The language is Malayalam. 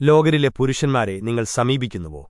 ലോകരിലെ പുരുഷന്മാരെ നിങ്ങൾ സമീപിക്കുന്നുവോ?